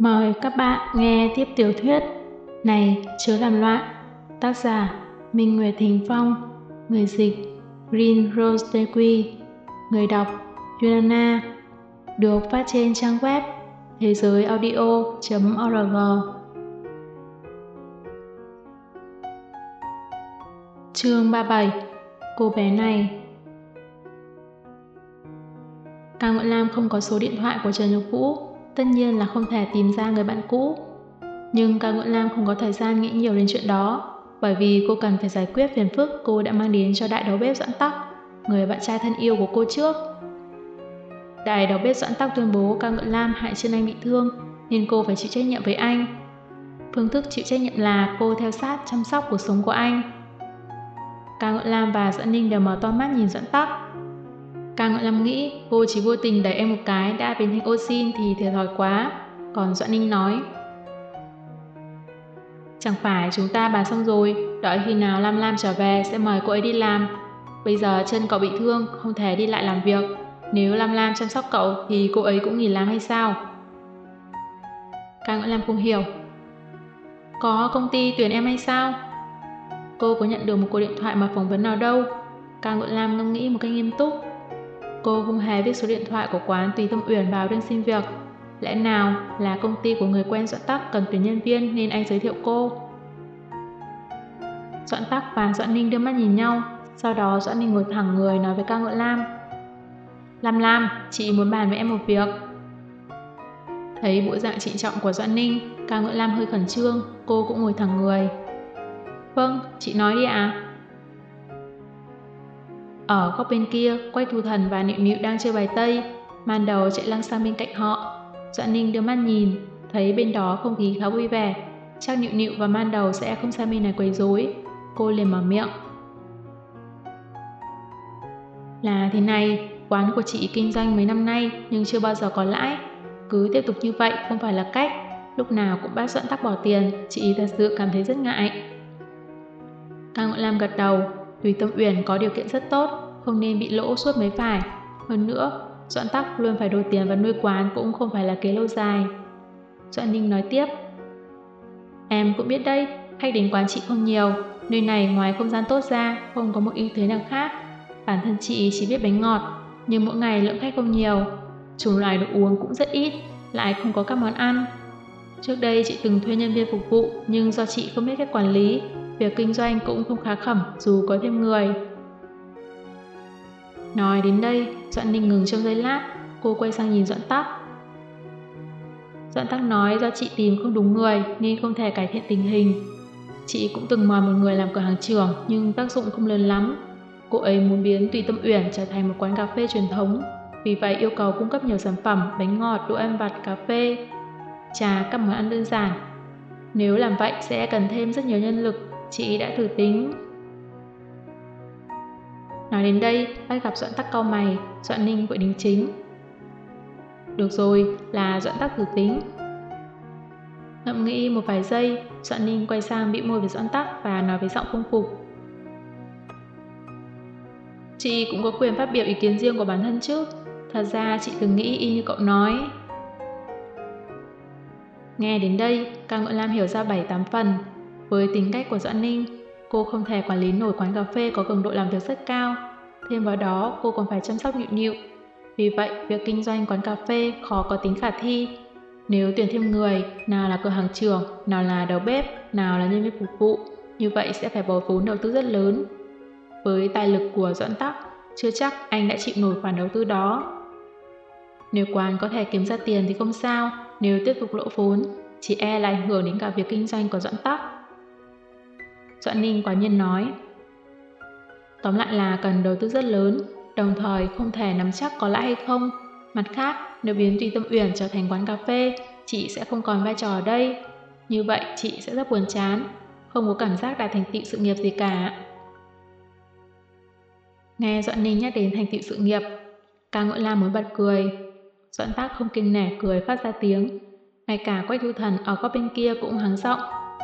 Mời các bạn nghe tiếp tiểu thuyết Này, chớ làm loạn, Tác giả Minh Nguyệt Thình Phong, Người dịch Green Rose Dequi Người đọc Yunana, Được phát trên trang web thế giới audio.org Chương 37 Cô bé này. Cao Nguyễn Lam không có số điện thoại của Trần Nhục Vũ tất nhiên là không thể tìm ra người bạn cũ. Nhưng Cao Nguyễn Lam không có thời gian nghĩ nhiều đến chuyện đó, bởi vì cô cần phải giải quyết phiền phức cô đã mang đến cho đại đầu bếp dẫn tắc, người bạn trai thân yêu của cô trước. Đại đầu bếp dẫn tắc tuyên bố Cao Nguyễn Lam hại chân anh bị thương, nên cô phải chịu trách nhiệm với anh. Phương thức chịu trách nhiệm là cô theo sát chăm sóc cuộc sống của anh. Cao Ngưỡng Lam và Doãn Ninh đều mở to mắt nhìn dẫn tắc, Càng Ngọn Lâm nghĩ cô chỉ vô tình đẩy em một cái đã biến thành ô xin thì thiệt thòi quá. Còn Doãn Ninh nói Chẳng phải chúng ta bàn xong rồi, đợi khi nào Lam Lam trở về sẽ mời cô ấy đi làm. Bây giờ chân cậu bị thương, không thể đi lại làm việc. Nếu Lam Lam chăm sóc cậu thì cô ấy cũng nghỉ làm hay sao? Càng Ngọn Lam không hiểu. Có công ty tuyển em hay sao? Cô có nhận được một cuộc điện thoại mà phỏng vấn nào đâu. Càng Ngọn Lam ngâm nghĩ một cách nghiêm túc. Cô không hề viết số điện thoại của quán Tùy Tâm Uyển vào đơn xin việc. Lẽ nào là công ty của người quen Doãn Tắc cần tuyển nhân viên nên anh giới thiệu cô? Doãn Tắc và Doãn Ninh đưa mắt nhìn nhau, sau đó Doãn Ninh ngồi thẳng người nói với ca ngợi Lam. Lam Lam, chị muốn bàn với em một việc. Thấy bộ dạng trịnh trọng của Doãn Ninh, ca ngợi Lam hơi khẩn trương, cô cũng ngồi thẳng người. Vâng, chị nói đi ạ. À? Ở góc bên kia, quay Thu Thần và Nịu Nịu đang chơi bài Tây. Man đầu chạy lăng sang bên cạnh họ. Doãn Ninh đưa mắt nhìn, thấy bên đó không khí khá vui vẻ. Chắc Nịu Nịu và Man đầu sẽ không sang bên này quấy rối. Cô liền mở miệng. Là thế này, quán của chị kinh doanh mấy năm nay nhưng chưa bao giờ có lãi. Cứ tiếp tục như vậy không phải là cách. Lúc nào cũng bắt dẫn tắc bỏ tiền, chị thật sự cảm thấy rất ngại. Cao Ngọn Lam gật đầu, Tùy Tâm Uyển có điều kiện rất tốt, không nên bị lỗ suốt mới phải. Hơn nữa, Doãn Tắc luôn phải đổ tiền và nuôi quán cũng không phải là kế lâu dài. Doãn Ninh nói tiếp. Em cũng biết đây, khách đến quán chị không nhiều, nơi này ngoài không gian tốt ra, không có một ưu thế nào khác. Bản thân chị chỉ biết bánh ngọt, nhưng mỗi ngày lượng khách không nhiều. Chủng loài đồ uống cũng rất ít, lại không có các món ăn. Trước đây chị từng thuê nhân viên phục vụ, nhưng do chị không biết cách quản lý, việc kinh doanh cũng không khá khẩm dù có thêm người. Nói đến đây, Doãn Ninh ngừng trong giây lát, cô quay sang nhìn Doãn Tắc. Doãn Tắc nói do chị tìm không đúng người nên không thể cải thiện tình hình. Chị cũng từng mời một người làm cửa hàng trưởng nhưng tác dụng không lớn lắm. Cô ấy muốn biến Tùy Tâm Uyển trở thành một quán cà phê truyền thống, vì vậy yêu cầu cung cấp nhiều sản phẩm, bánh ngọt, đồ ăn vặt, cà phê, trà, các món ăn đơn giản. Nếu làm vậy sẽ cần thêm rất nhiều nhân lực Chị đã thử tính. Nói đến đây, bắt gặp Doãn Tắc cau mày, Doãn Ninh vội đính chính. Được rồi, là Doãn Tắc thử tính. Ngậm nghĩ một vài giây, Doãn Ninh quay sang bị môi với Doãn Tắc và nói với giọng không phục. Chị cũng có quyền phát biểu ý kiến riêng của bản thân chứ. Thật ra chị từng nghĩ y như cậu nói. Nghe đến đây, Cao Ngọn Lam hiểu ra 7-8 phần, với tính cách của Doãn Ninh, cô không thể quản lý nổi quán cà phê có cường độ làm việc rất cao. Thêm vào đó, cô còn phải chăm sóc nhịu nhịu. Vì vậy, việc kinh doanh quán cà phê khó có tính khả thi. Nếu tuyển thêm người, nào là cửa hàng trưởng, nào là đầu bếp, nào là nhân viên phục vụ, như vậy sẽ phải bỏ vốn đầu tư rất lớn. Với tài lực của Doãn Tắc, chưa chắc anh đã chịu nổi khoản đầu tư đó. Nếu quán có thể kiếm ra tiền thì không sao, nếu tiếp tục lỗ vốn, chỉ e là ảnh hưởng đến cả việc kinh doanh của Doãn Tắc. Doãn Ninh quả nhiên nói. Tóm lại là cần đầu tư rất lớn, đồng thời không thể nắm chắc có lãi hay không. Mặt khác, nếu biến Tùy Tâm Uyển trở thành quán cà phê, chị sẽ không còn vai trò ở đây. Như vậy chị sẽ rất buồn chán, không có cảm giác đạt thành tựu sự nghiệp gì cả. Nghe Doãn Ninh nhắc đến thành tựu sự nghiệp, Cao Ngưỡng La mới bật cười. Doãn Tác không kinh nẻ cười phát ra tiếng. Ngay cả Quách Thu Thần ở góc bên kia cũng hắng giọng.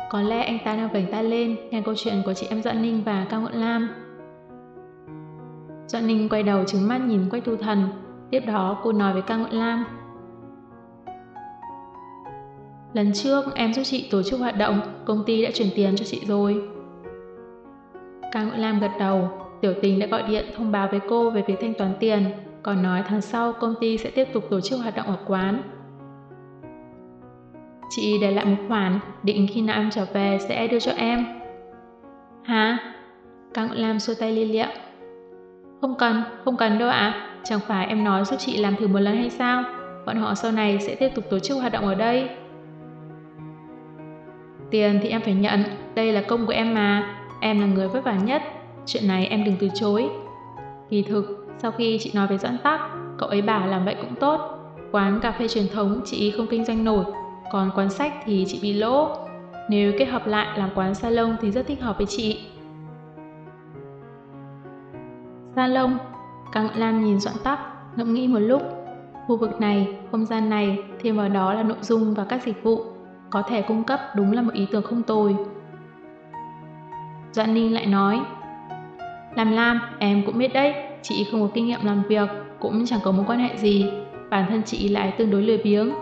Có lẽ anh ta đang vảnh tay lên nghe câu chuyện của chị em Doãn Ninh và Cao Ngọn Lam. Doãn Ninh quay đầu trứng mắt nhìn Quách Thu Thần. Tiếp đó cô nói với Cao Ngọn Lam. lần trước em giúp chị tổ chức hoạt động, công ty đã chuyển tiền cho chị rồi. Cao Ngọn Lam gật đầu, tiểu tình đã gọi điện thông báo với cô về việc thanh toán tiền, còn nói tháng sau công ty sẽ tiếp tục tổ chức hoạt động ở quán. Chị để lại một khoản, định khi nào em trở về sẽ đưa cho em. Hả? Cao Ngụy Lam xua tay liên liệu. Không cần, không cần đâu ạ. Chẳng phải em nói giúp chị làm thử một lần hay sao? Bọn họ sau này sẽ tiếp tục tổ chức hoạt động ở đây. Tiền thì em phải nhận, đây là công của em mà. Em là người vất vả nhất, chuyện này em đừng từ chối. Kỳ thực, sau khi chị nói về dẫn Tắc, cậu ấy bảo làm vậy cũng tốt. Quán cà phê truyền thống chị không kinh doanh nổi, còn quán sách thì chị bị lỗ. Nếu kết hợp lại làm quán salon thì rất thích hợp với chị. Salon, Căng Lan nhìn Doãn tóc, ngẫm nghĩ một lúc. Khu vực này, không gian này, thêm vào đó là nội dung và các dịch vụ, có thể cung cấp đúng là một ý tưởng không tồi. Doãn Ninh lại nói, Làm Lam, em cũng biết đấy, chị không có kinh nghiệm làm việc, cũng chẳng có mối quan hệ gì, bản thân chị lại tương đối lười biếng.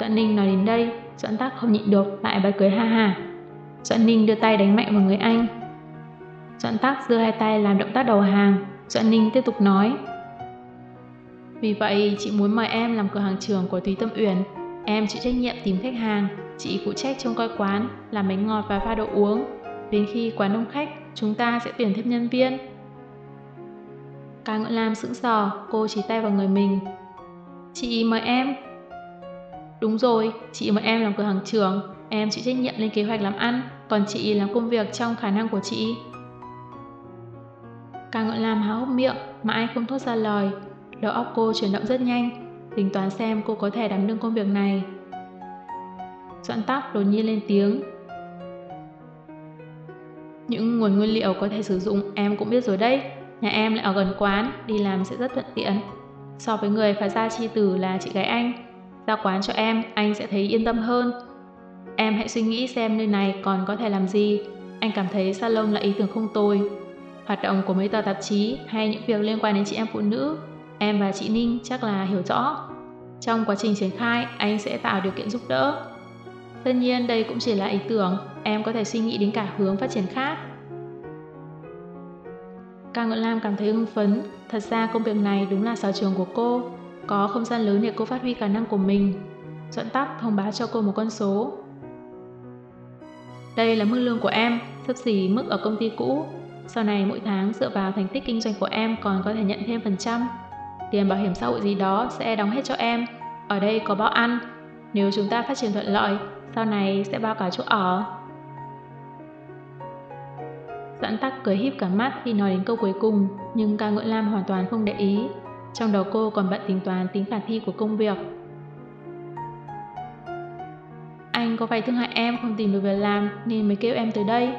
Doãn Ninh nói đến đây, Doãn Tắc không nhịn được, lại bật cười ha ha. Doãn Ninh đưa tay đánh mạnh vào người anh. Doãn Tắc đưa hai tay làm động tác đầu hàng, Doãn Ninh tiếp tục nói. Vì vậy, chị muốn mời em làm cửa hàng trưởng của Thúy Tâm Uyển. Em chịu trách nhiệm tìm khách hàng, chị phụ trách trông coi quán, làm bánh ngọt và pha đồ uống. Đến khi quán đông khách, chúng ta sẽ tuyển thêm nhân viên. Cá Ngưỡng Lam sững sờ, cô chỉ tay vào người mình. Chị mời em. Đúng rồi, chị và em làm cửa hàng trường, em chịu trách nhiệm lên kế hoạch làm ăn, còn chị làm công việc trong khả năng của chị. Càng ngọn làm há hốc miệng, mãi không thốt ra lời. Đầu óc cô chuyển động rất nhanh, tính toán xem cô có thể đảm đương công việc này. Doãn tóc đột nhiên lên tiếng. Những nguồn nguyên liệu có thể sử dụng em cũng biết rồi đấy. Nhà em lại ở gần quán, đi làm sẽ rất thuận tiện. So với người phải ra chi tử là chị gái anh, ra quán cho em, anh sẽ thấy yên tâm hơn. Em hãy suy nghĩ xem nơi này còn có thể làm gì. Anh cảm thấy salon là ý tưởng không tồi. Hoạt động của mấy tờ tạp chí hay những việc liên quan đến chị em phụ nữ, em và chị Ninh chắc là hiểu rõ. Trong quá trình triển khai, anh sẽ tạo điều kiện giúp đỡ. Tất nhiên đây cũng chỉ là ý tưởng, em có thể suy nghĩ đến cả hướng phát triển khác. Cao Ngân Lam cảm thấy hưng phấn, thật ra công việc này đúng là sở trường của cô, có không gian lớn để cô phát huy khả năng của mình. Doãn tắc thông báo cho cô một con số. Đây là mức lương của em, sắp xỉ mức ở công ty cũ, sau này mỗi tháng dựa vào thành tích kinh doanh của em còn có thể nhận thêm phần trăm. Tiền bảo hiểm xã hội gì đó sẽ đóng hết cho em. Ở đây có bao ăn. Nếu chúng ta phát triển thuận lợi, sau này sẽ bao cả chỗ ở. Doãn tắc cười híp cả mắt khi nói đến câu cuối cùng, nhưng ca ngưỡng lam hoàn toàn không để ý. Trong đầu cô còn bận tính toán tính khả thi của công việc. Anh có phải thương hại em không tìm được việc làm nên mới kêu em tới đây.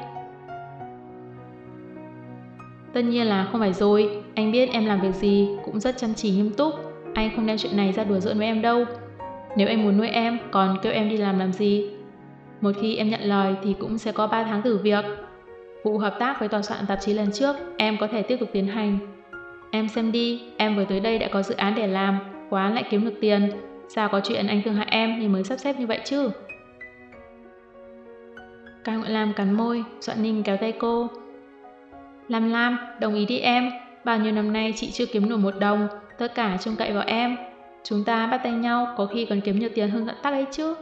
Tất nhiên là không phải rồi, anh biết em làm việc gì cũng rất chăm chỉ nghiêm túc. Anh không đem chuyện này ra đùa giỡn với em đâu. Nếu anh muốn nuôi em, còn kêu em đi làm làm gì? Một khi em nhận lời thì cũng sẽ có 3 tháng thử việc. Vụ hợp tác với tòa soạn tạp chí lần trước, em có thể tiếp tục tiến hành. Em xem đi, em vừa tới đây đã có dự án để làm, quán lại kiếm được tiền. Sao có chuyện anh thương hại em thì mới sắp xếp như vậy chứ? Cao Nguyễn Lam cắn môi, Doãn Ninh kéo tay cô, Lam Lam, đồng ý đi em, bao nhiêu năm nay chị chưa kiếm nổi một đồng, tất cả trông cậy vào em. Chúng ta bắt tay nhau có khi còn kiếm nhiều tiền hơn Dẫn Tắc ấy chứ.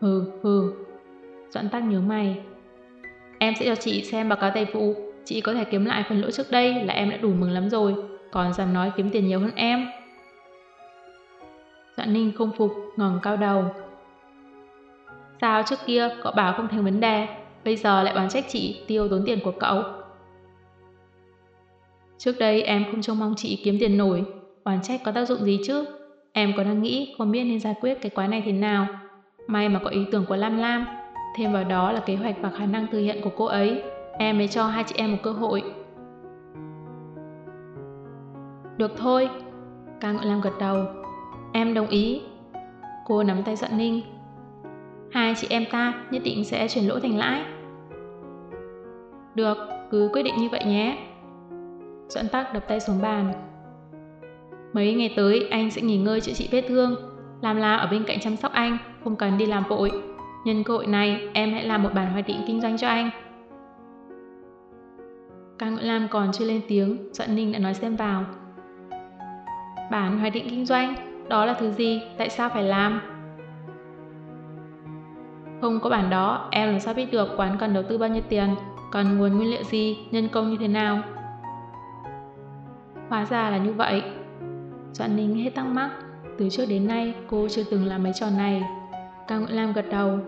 Hừ, hừ. Doãn Tắc nhớ mày. Em sẽ cho chị xem báo cáo tài vụ, chị có thể kiếm lại phần lỗ trước đây là em đã đủ mừng lắm rồi, còn dám nói kiếm tiền nhiều hơn em. Doãn Ninh không phục, ngẩng cao đầu. Sao trước kia cậu bảo không thành vấn đề, bây giờ lại bán trách chị tiêu tốn tiền của cậu. Trước đây em không trông mong chị kiếm tiền nổi, oán trách có tác dụng gì chứ? Em còn đang nghĩ không biết nên giải quyết cái quái này thế nào. May mà có ý tưởng của Lam Lam, thêm vào đó là kế hoạch và khả năng thực hiện của cô ấy. Em mới cho hai chị em một cơ hội. Được thôi, ca ngợi Lam gật đầu. Em đồng ý. Cô nắm tay Doãn Ninh. Hai chị em ta nhất định sẽ chuyển lỗ thành lãi. Được, cứ quyết định như vậy nhé. Doãn tắc đập tay xuống bàn. Mấy ngày tới anh sẽ nghỉ ngơi chữa trị vết thương. Lam La ở bên cạnh chăm sóc anh, không cần đi làm vội. Nhân cơ hội này, em hãy làm một bản hoạch định kinh doanh cho anh. Cao Nguyễn Lam còn chưa lên tiếng, Doãn Ninh đã nói xem vào. Bản hoạch định kinh doanh, đó là thứ gì, tại sao phải làm? Không có bản đó, em làm sao biết được quán cần đầu tư bao nhiêu tiền, cần nguồn nguyên liệu gì, nhân công như thế nào. Hóa ra là như vậy. Doãn Ninh hết tăng mắc, từ trước đến nay cô chưa từng làm mấy trò này. Cao Nguyễn Lam gật đầu.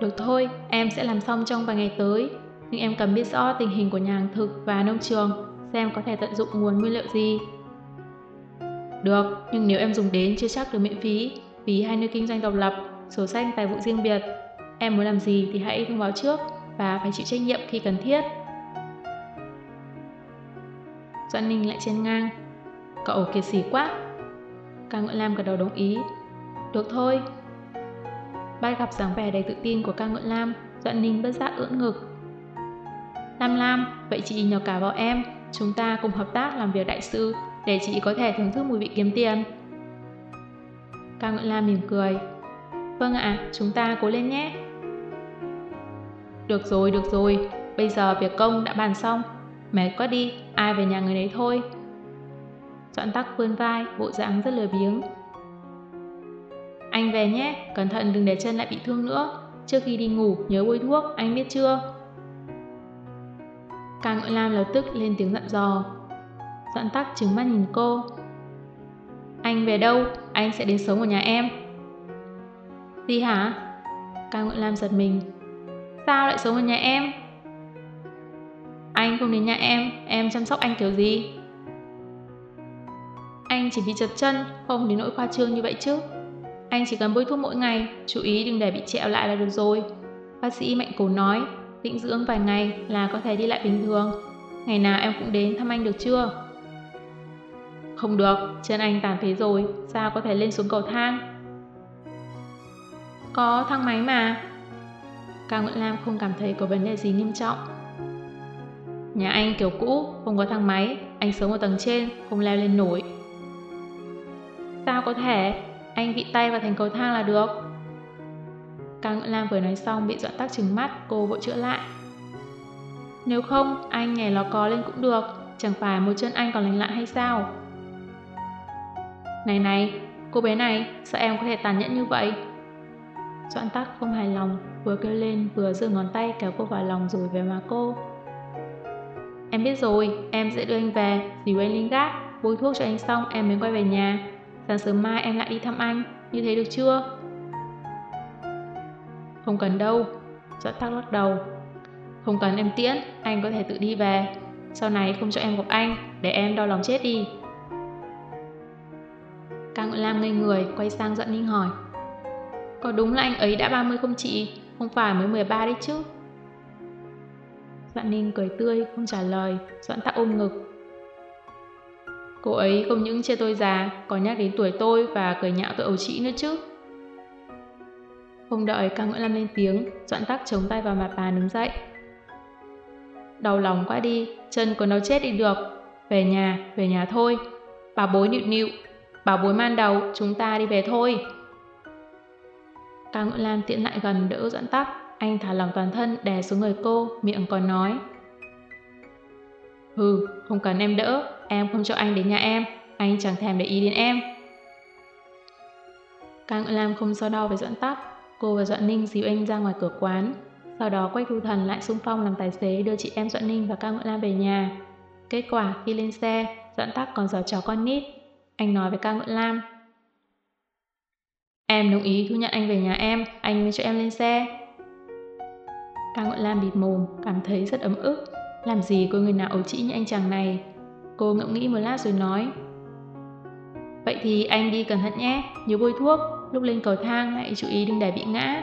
Được thôi, em sẽ làm xong trong vài ngày tới, nhưng em cần biết rõ tình hình của nhà hàng thực và nông trường, xem có thể tận dụng nguồn nguyên liệu gì. Được, nhưng nếu em dùng đến chưa chắc được miễn phí, vì hai nơi kinh doanh độc lập, sổ sách tài vụ riêng biệt. Em muốn làm gì thì hãy thông báo trước và phải chịu trách nhiệm khi cần thiết. Doãn Ninh lại chen ngang. Cậu kiệt sĩ quá. Cang Ngưỡng Lam gật đầu đồng ý. Được thôi. Bắt gặp dáng vẻ đầy tự tin của Cang Ngưỡng Lam, Doãn Ninh bất giác ưỡn ngực. Lam Lam, vậy chị nhờ cả vào em, chúng ta cùng hợp tác làm việc đại sự để chị có thể thưởng thức mùi vị kiếm tiền. Cao Ngợi Lam mỉm cười. Vâng ạ, chúng ta cố lên nhé. Được rồi, được rồi, bây giờ việc công đã bàn xong. Mệt quá đi, ai về nhà người đấy thôi. Doãn tắc vươn vai, bộ dáng rất lười biếng. Anh về nhé, cẩn thận đừng để chân lại bị thương nữa. Trước khi đi ngủ, nhớ bôi thuốc, anh biết chưa? Càng Ngợi Lam lập tức lên tiếng dặn dò. Doãn tắc trừng mắt nhìn cô. Anh về đâu? Anh sẽ đến sống ở nhà em. Gì hả? Cao Ngợi Lam giật mình. Sao lại sống ở nhà em? Anh không đến nhà em, em chăm sóc anh kiểu gì? Anh chỉ bị chật chân, không đến nỗi khoa trương như vậy chứ. Anh chỉ cần bôi thuốc mỗi ngày, chú ý đừng để bị trẹo lại là được rồi. Bác sĩ Mạnh Cổ nói, tĩnh dưỡng vài ngày là có thể đi lại bình thường. Ngày nào em cũng đến thăm anh được chưa? Không được, chân anh tàn phế rồi, sao có thể lên xuống cầu thang? Có thang máy mà. Cao Nguyễn Lam không cảm thấy có vấn đề gì nghiêm trọng. Nhà anh kiểu cũ, không có thang máy, anh sống ở tầng trên, không leo lên nổi. Sao có thể, anh bị tay vào thành cầu thang là được. Cao Nguyễn Lam vừa nói xong bị dọn tắc trừng mắt, cô vội chữa lại. Nếu không, anh nhảy lò cò lên cũng được, chẳng phải một chân anh còn lành lặn hay sao? Này này, cô bé này, sao em có thể tàn nhẫn như vậy? Doãn tắc không hài lòng, vừa kêu lên vừa giơ ngón tay kéo cô vào lòng rồi về má cô. Em biết rồi, em sẽ đưa anh về, dìu anh lên gác, bôi thuốc cho anh xong em mới quay về nhà. Sáng sớm mai em lại đi thăm anh, như thế được chưa? Không cần đâu, Doãn tắc lắc đầu. Không cần em tiễn, anh có thể tự đi về. Sau này không cho em gặp anh, để em đau lòng chết đi. Cao Nguyễn Lam ngây người, quay sang Doãn Ninh hỏi. Có đúng là anh ấy đã 30 không chị? Không phải mới 13 đấy chứ? Doãn Ninh cười tươi, không trả lời, Doãn Tắc ôm ngực. Cô ấy không những chê tôi già, còn nhắc đến tuổi tôi và cười nhạo tôi ấu trĩ nữa chứ. Không đợi ca nguyễn Lam lên tiếng, Doãn Tắc chống tay vào mặt bà đứng dậy. Đau lòng quá đi, chân còn đau chết đi được. Về nhà, về nhà thôi. Bà bối nịu nịu, bà bối man đầu, chúng ta đi về thôi. Cao nguyễn Lam tiện lại gần đỡ Doãn Tắc, anh thả lòng toàn thân đè xuống người cô, miệng còn nói. Hừ, không cần em đỡ, em không cho anh đến nhà em, anh chẳng thèm để ý đến em. Cao nguyễn Lam không so đo với Doãn Tắc, cô và Doãn Ninh dìu anh ra ngoài cửa quán. Sau đó Quách Thu Thần lại xung phong làm tài xế đưa chị em Doãn Ninh và Cao Ngưỡng Lam về nhà. Kết quả khi lên xe, Doãn Tắc còn giở trò con nít. Anh nói với Cao Ngưỡng Lam. Em đồng ý thu nhận anh về nhà em, anh mới cho em lên xe. Cao Ngọn Lam bịt mồm, cảm thấy rất ấm ức. Làm gì có người nào ấu trĩ như anh chàng này? Cô ngẫm nghĩ một lát rồi nói. Vậy thì anh đi cẩn thận nhé, nhớ bôi thuốc, lúc lên cầu thang hãy chú ý đừng để bị ngã.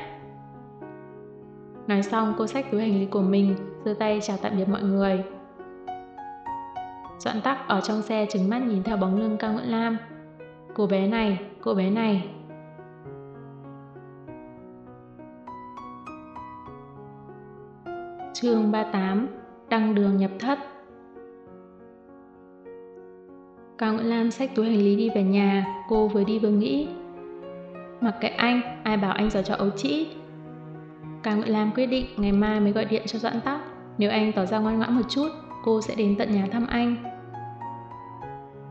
Nói xong cô xách túi hành lý của mình, giơ tay chào tạm biệt mọi người. Doãn tắc ở trong xe trừng mắt nhìn theo bóng lưng Cao Ngưỡng Lam. Cô bé này, cô bé này, Chương 38 Đăng đường nhập thất Cao Nguyễn Lam xách túi hành lý đi về nhà, cô vừa đi vừa nghĩ. Mặc kệ anh, ai bảo anh giờ trò ấu trĩ. Cao Ngự Lam quyết định ngày mai mới gọi điện cho Doãn Tóc. Nếu anh tỏ ra ngoan ngoãn một chút, cô sẽ đến tận nhà thăm anh.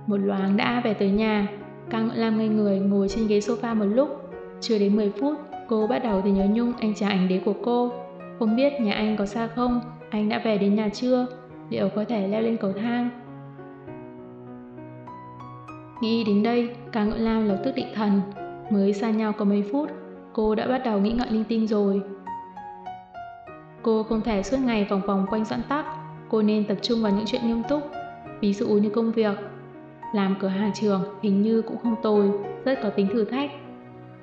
Một loáng đã về tới nhà, Cao Ngự Lam ngây người ngồi trên ghế sofa một lúc. Chưa đến 10 phút, cô bắt đầu thì nhớ nhung anh chàng ảnh đế của cô. Không biết nhà anh có xa không, anh đã về đến nhà chưa, liệu có thể leo lên cầu thang. Nghĩ đến đây, cả ngợi Lam lập tức định thần. Mới xa nhau có mấy phút, cô đã bắt đầu nghĩ ngợi linh tinh rồi. Cô không thể suốt ngày vòng vòng quanh doãn tắc, cô nên tập trung vào những chuyện nghiêm túc, ví dụ như công việc. Làm cửa hàng trường hình như cũng không tồi, rất có tính thử thách.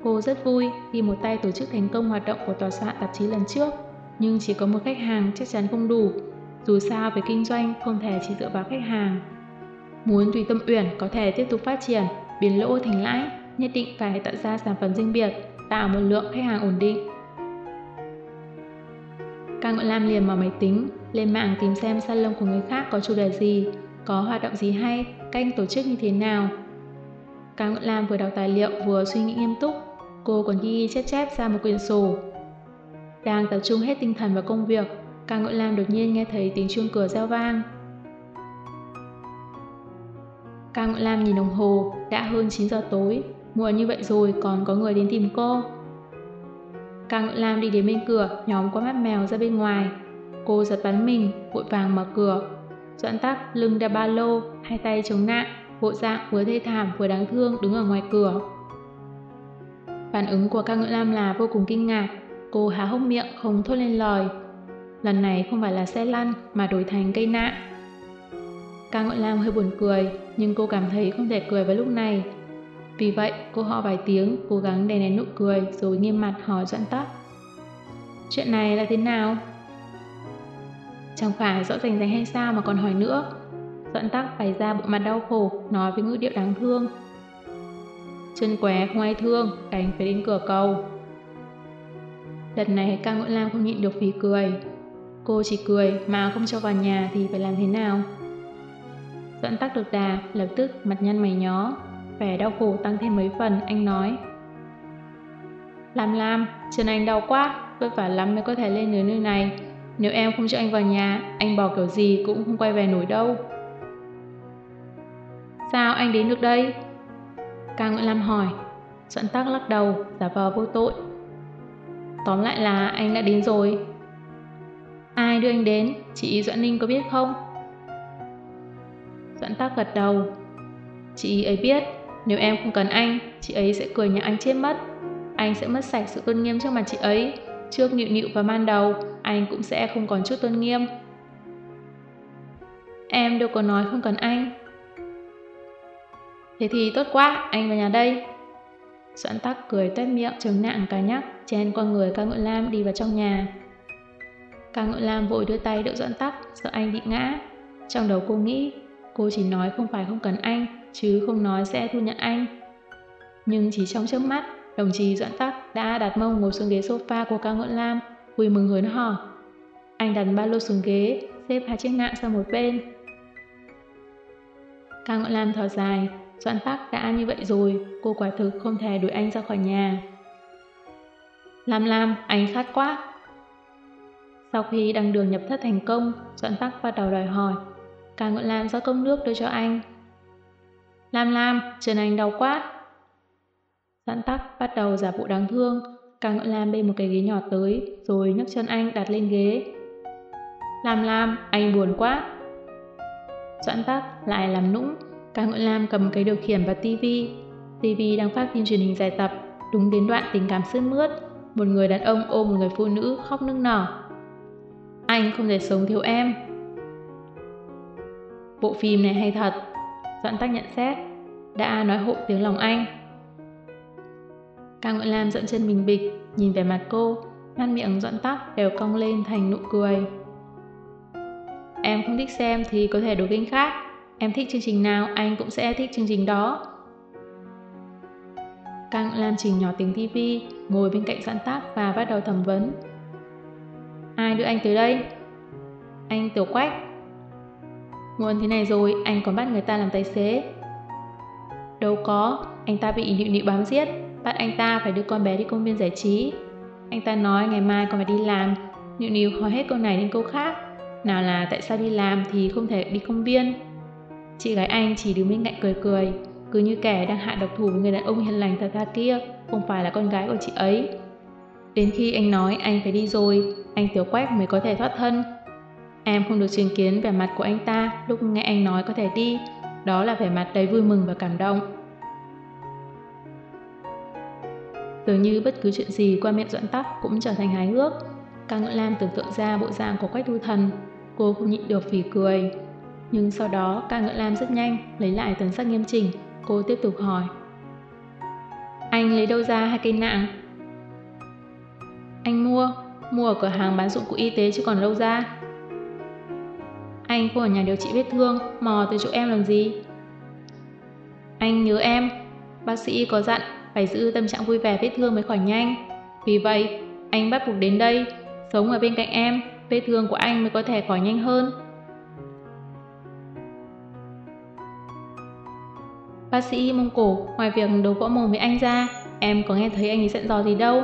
Cô rất vui khi một tay tổ chức thành công hoạt động của tòa soạn tạp chí lần trước, nhưng chỉ có một khách hàng chắc chắn không đủ. Dù sao về kinh doanh không thể chỉ dựa vào khách hàng. Muốn thủy Tâm Uyển có thể tiếp tục phát triển, biến lỗ thành lãi, nhất định phải tạo ra sản phẩm riêng biệt, tạo một lượng khách hàng ổn định. Càng Ngọn Lam liền mở máy tính, lên mạng tìm xem salon của người khác có chủ đề gì, có hoạt động gì hay, canh tổ chức như thế nào. Càng Ngọn Lam vừa đọc tài liệu vừa suy nghĩ nghiêm túc, cô còn ghi chép chép ra một quyển sổ. Đang tập trung hết tinh thần vào công việc, Càng Ngọn Lam đột nhiên nghe thấy tiếng chuông cửa reo vang. Cao Ngọn Lam nhìn đồng hồ, đã hơn 9 giờ tối, muộn như vậy rồi còn có người đến tìm cô. Cao Ngọn Lam đi đến bên cửa, nhóm qua mắt mèo ra bên ngoài. Cô giật bắn mình, vội vàng mở cửa. Doãn tắc, lưng đeo ba lô, hai tay chống nạn, bộ dạng vừa thê thảm vừa đáng thương đứng ở ngoài cửa. Phản ứng của Cao Ngọn Lam là vô cùng kinh ngạc. Cô há hốc miệng không thốt lên lời. Lần này không phải là xe lăn mà đổi thành cây nạn. Cao Ngọn Lam hơi buồn cười, nhưng cô cảm thấy không thể cười vào lúc này. Vì vậy, cô họ vài tiếng, cố gắng đè nén nụ cười rồi nghiêm mặt hỏi Doãn Tắc. Chuyện này là thế nào? Chẳng phải rõ rành rành hay sao mà còn hỏi nữa. Doãn Tắc bày ra bộ mặt đau khổ, nói với ngữ điệu đáng thương. Chân què không ai thương, đành phải đến cửa cầu. Lần này Cao Ngọn lam không nhịn được phí cười. Cô chỉ cười mà không cho vào nhà thì phải làm thế nào? Doãn tắc được đà, lập tức mặt nhăn mày nhó, vẻ đau khổ tăng thêm mấy phần, anh nói. Lam Lam, chân anh đau quá, vất vả lắm mới có thể lên đến nơi này. Nếu em không cho anh vào nhà, anh bỏ kiểu gì cũng không quay về nổi đâu. Sao anh đến được đây? Ca Nguyễn Lam hỏi. Doãn tắc lắc đầu, giả vờ vô tội. Tóm lại là anh đã đến rồi. Ai đưa anh đến? Chị Doãn Ninh có biết không? Doãn tắc gật đầu. Chị ấy biết, nếu em không cần anh, chị ấy sẽ cười nhà anh chết mất. Anh sẽ mất sạch sự tôn nghiêm trước mặt chị ấy. Trước nịu nịu và man đầu, anh cũng sẽ không còn chút tôn nghiêm. Em đâu có nói không cần anh. Thế thì tốt quá, anh vào nhà đây. Doãn tắc cười tuét miệng chống nạng cả nhắc, chen qua người ca ngựa lam đi vào trong nhà. Ca ngựa lam vội đưa tay đỡ doãn tắc, sợ anh bị ngã. Trong đầu cô nghĩ, cô chỉ nói không phải không cần anh, chứ không nói sẽ thu nhận anh. Nhưng chỉ trong chớp mắt, đồng chí Doãn Tắc đã đặt mông ngồi xuống ghế sofa của ca ngợi lam, vui mừng hớn hở. Anh đặt ba lô xuống ghế, xếp hai chiếc ngạn sang một bên. Ca ngợi lam thở dài, Doãn Tắc đã như vậy rồi, cô quả thực không thể đuổi anh ra khỏi nhà. Lam Lam, anh khát quá. Sau khi đăng đường nhập thất thành công, Doãn Tắc bắt đầu đòi hỏi. Cả Ngọn Lam rót cốc nước đưa cho anh. Lam Lam, chân anh đau quá. Doãn Tắc bắt đầu giả bộ đáng thương. Cả Ngọn Lam bê một cái ghế nhỏ tới, rồi nhấc chân anh đặt lên ghế. Lam Lam, anh buồn quá. Doãn Tắc lại làm nũng, Càng Ngọn Lam cầm cái điều khiển và tivi. Tivi đang phát phim truyền hình dài tập, đúng đến đoạn tình cảm sướt mướt. Một người đàn ông ôm một người phụ nữ khóc nức nở. Anh không thể sống thiếu em. Bộ phim này hay thật. Doãn tắc nhận xét. Đã nói hộ tiếng lòng anh. Cao Ngọn Lam dậm chân mình bịch, nhìn về mặt cô, mắt miệng doãn tắc đều cong lên thành nụ cười. Em không thích xem thì có thể đổi kênh khác. Em thích chương trình nào, anh cũng sẽ thích chương trình đó. Càng Lam chỉnh nhỏ tiếng tivi, ngồi bên cạnh Doãn tác và bắt đầu thẩm vấn. Ai đưa anh tới đây? Anh Tiểu Quách nguồn thế này rồi, anh còn bắt người ta làm tài xế. Đâu có, anh ta bị nịu nịu bám giết. bắt anh ta phải đưa con bé đi công viên giải trí. Anh ta nói ngày mai còn phải đi làm, Nịu Nịu hỏi hết câu này đến câu khác. Nào là tại sao đi làm thì không thể đi công viên. Chị gái anh chỉ đứng bên cạnh cười cười, cứ như kẻ đang hạ độc thủ với người đàn ông hiền lành thật tha kia, không phải là con gái của chị ấy. Đến khi anh nói anh phải đi rồi, anh Tiểu Quách mới có thể thoát thân. Em không được chứng kiến vẻ mặt của anh ta lúc nghe anh nói có thể đi, đó là vẻ mặt đầy vui mừng và cảm động. Dường như bất cứ chuyện gì qua miệng Doãn Tắc cũng trở thành hái ước. Ca Ngưỡng Lam tưởng tượng ra bộ dạng của Quách Thu Thần, cô không nhịn được phỉ cười. Nhưng sau đó Ca Ngưỡng Lam rất nhanh lấy lại tần sắc nghiêm chỉnh, cô tiếp tục hỏi. Anh lấy đâu ra hai cây nạng? Anh mua, mua ở cửa hàng bán dụng cụ y tế chứ còn lâu ra. Anh không ở nhà điều trị vết thương, mò tới chỗ em làm gì? Anh nhớ em, bác sĩ có dặn phải giữ tâm trạng vui vẻ vết thương mới khỏi nhanh. Vì vậy, anh bắt buộc đến đây, sống ở bên cạnh em, vết thương của anh mới có thể khỏi nhanh hơn. Bác sĩ Mông Cổ, ngoài việc đấu võ mồm với anh ra, em có nghe thấy anh ấy dặn dò gì đâu.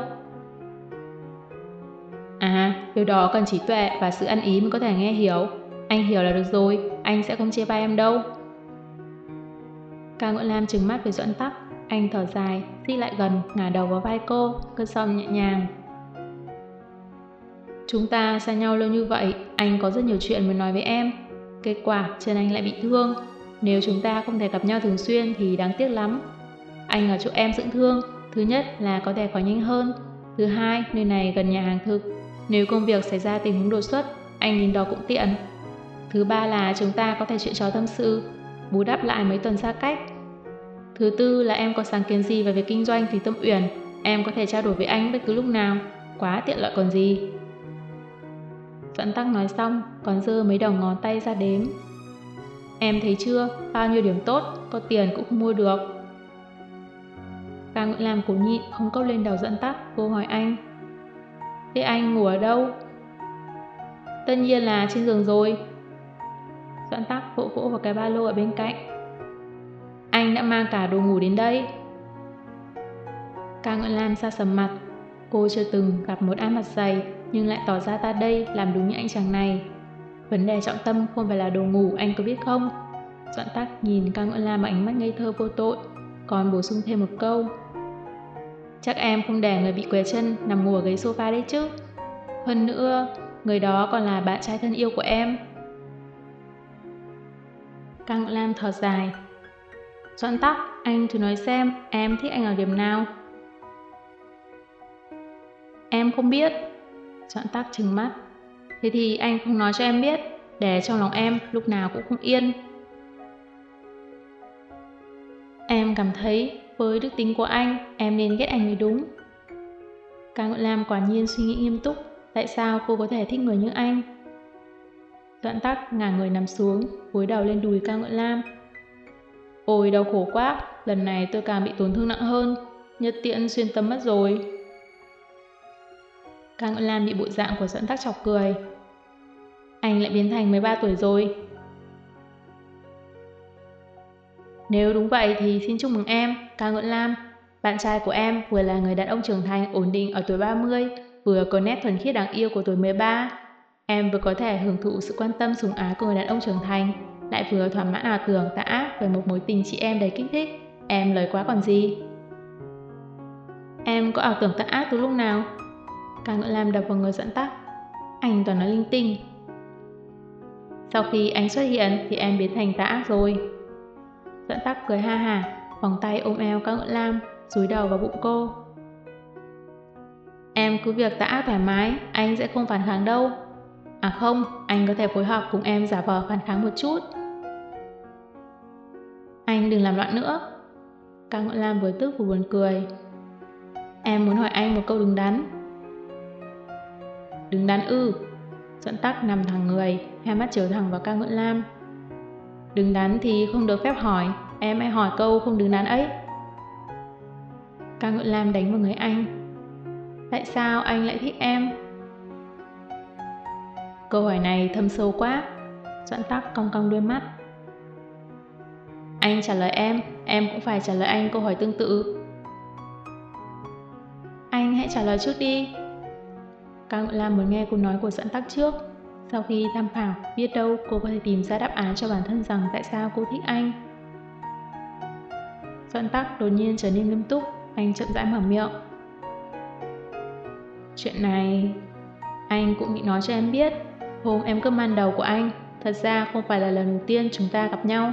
À, điều đó cần trí tuệ và sự ăn ý mới có thể nghe hiểu. Anh hiểu là được rồi, anh sẽ không chê bai em đâu. Cao Ngưỡng Lam trừng mắt với Doãn Tắc, anh thở dài, di lại gần, ngả đầu vào vai cô, cơn sông nhẹ nhàng. Chúng ta xa nhau lâu như vậy, anh có rất nhiều chuyện muốn nói với em. Kết quả, chân anh lại bị thương. Nếu chúng ta không thể gặp nhau thường xuyên thì đáng tiếc lắm. Anh ở chỗ em dưỡng thương, thứ nhất là có thể khỏi nhanh hơn. Thứ hai, nơi này gần nhà hàng thực. Nếu công việc xảy ra tình huống đột xuất, anh nhìn đó cũng tiện. Thứ ba là chúng ta có thể chuyện trò tâm sự, bù đắp lại mấy tuần xa cách. Thứ tư là em có sáng kiến gì về việc kinh doanh thì Tâm Uyển, em có thể trao đổi với anh bất cứ lúc nào, quá tiện lợi còn gì. Doãn Tắc nói xong, còn dơ mấy đầu ngón tay ra đếm. Em thấy chưa, bao nhiêu điểm tốt, có tiền cũng không mua được. Ca Nguyễn làm cố nhịn, không cốc lên đầu Doãn Tắc, cô hỏi anh. Thế anh ngủ ở đâu? Tất nhiên là trên giường rồi. Doãn Tắc vỗ vỗ vào cái ba lô ở bên cạnh. Anh đã mang cả đồ ngủ đến đây. Ca Nguyễn Lam xa sầm mặt. Cô chưa từng gặp một ai mặt dày nhưng lại tỏ ra ta đây làm đúng như anh chàng này. Vấn đề trọng tâm không phải là đồ ngủ anh có biết không? Doãn tắc nhìn ca Nguyễn Lam bằng ánh mắt ngây thơ vô tội, còn bổ sung thêm một câu. Chắc em không để người bị què chân nằm ngủ ở ghế sofa đấy chứ. Hơn nữa, người đó còn là bạn trai thân yêu của em. Căng Lam thở dài. Doãn tóc, anh thử nói xem em thích anh ở điểm nào. Em không biết. Doãn tóc trừng mắt. Thế thì anh không nói cho em biết, để trong lòng em lúc nào cũng không yên. Em cảm thấy với đức tính của anh, em nên ghét anh mới đúng. Càng Ngọn Lam quả nhiên suy nghĩ nghiêm túc, tại sao cô có thể thích người như anh? Doãn tắc ngả người nằm xuống, cúi đầu lên đùi Ca Ngọn Lam. Ôi đau khổ quá, lần này tôi càng bị tổn thương nặng hơn, nhất tiện xuyên tâm mất rồi. Ca Ngọn Lam bị bộ dạng của Doãn tắc chọc cười. Anh lại biến thành 13 tuổi rồi. Nếu đúng vậy thì xin chúc mừng em, Ca Ngưỡng Lam. Bạn trai của em vừa là người đàn ông trưởng thành ổn định ở tuổi 30, vừa có nét thuần khiết đáng yêu của tuổi 13. Em vừa có thể hưởng thụ sự quan tâm sủng ái của người đàn ông trưởng thành, lại vừa thỏa mãn ảo tưởng tà ác về một mối tình chị em đầy kích thích. Em lời quá còn gì? Em có ảo tưởng tà ác từ lúc nào? Cả ngựa Lam đập vào người dẫn tắc. Anh toàn nói linh tinh. Sau khi anh xuất hiện thì em biến thành tà ác rồi. Dẫn tắc cười ha hả, vòng tay ôm eo các ngựa lam, rúi đầu vào bụng cô. Em cứ việc tà ác thoải mái, anh sẽ không phản kháng đâu. À không, anh có thể phối hợp cùng em giả vờ phản kháng một chút. Anh đừng làm loạn nữa. Cao Ngọn Lam vừa tức vừa buồn cười. Em muốn hỏi anh một câu đứng đắn. Đứng đắn ư. Dẫn tắc nằm thẳng người, hai mắt chiều thẳng vào Cao Ngọn Lam. Đứng đắn thì không được phép hỏi, em hãy hỏi câu không đứng đắn ấy. Cao Ngọn Lam đánh vào người anh. Tại sao anh lại thích em? Câu hỏi này thâm sâu quá. Doãn tắc cong cong đôi mắt. Anh trả lời em, em cũng phải trả lời anh câu hỏi tương tự. Anh hãy trả lời trước đi. Cao Ngự Lam muốn nghe câu nói của Doãn tắc trước. Sau khi tham khảo, biết đâu cô có thể tìm ra đáp án cho bản thân rằng tại sao cô thích anh. Doãn tắc đột nhiên trở nên nghiêm túc, anh chậm rãi mở miệng. Chuyện này, anh cũng nghĩ nói cho em biết. Hôm em cướp man đầu của anh, thật ra không phải là lần đầu tiên chúng ta gặp nhau.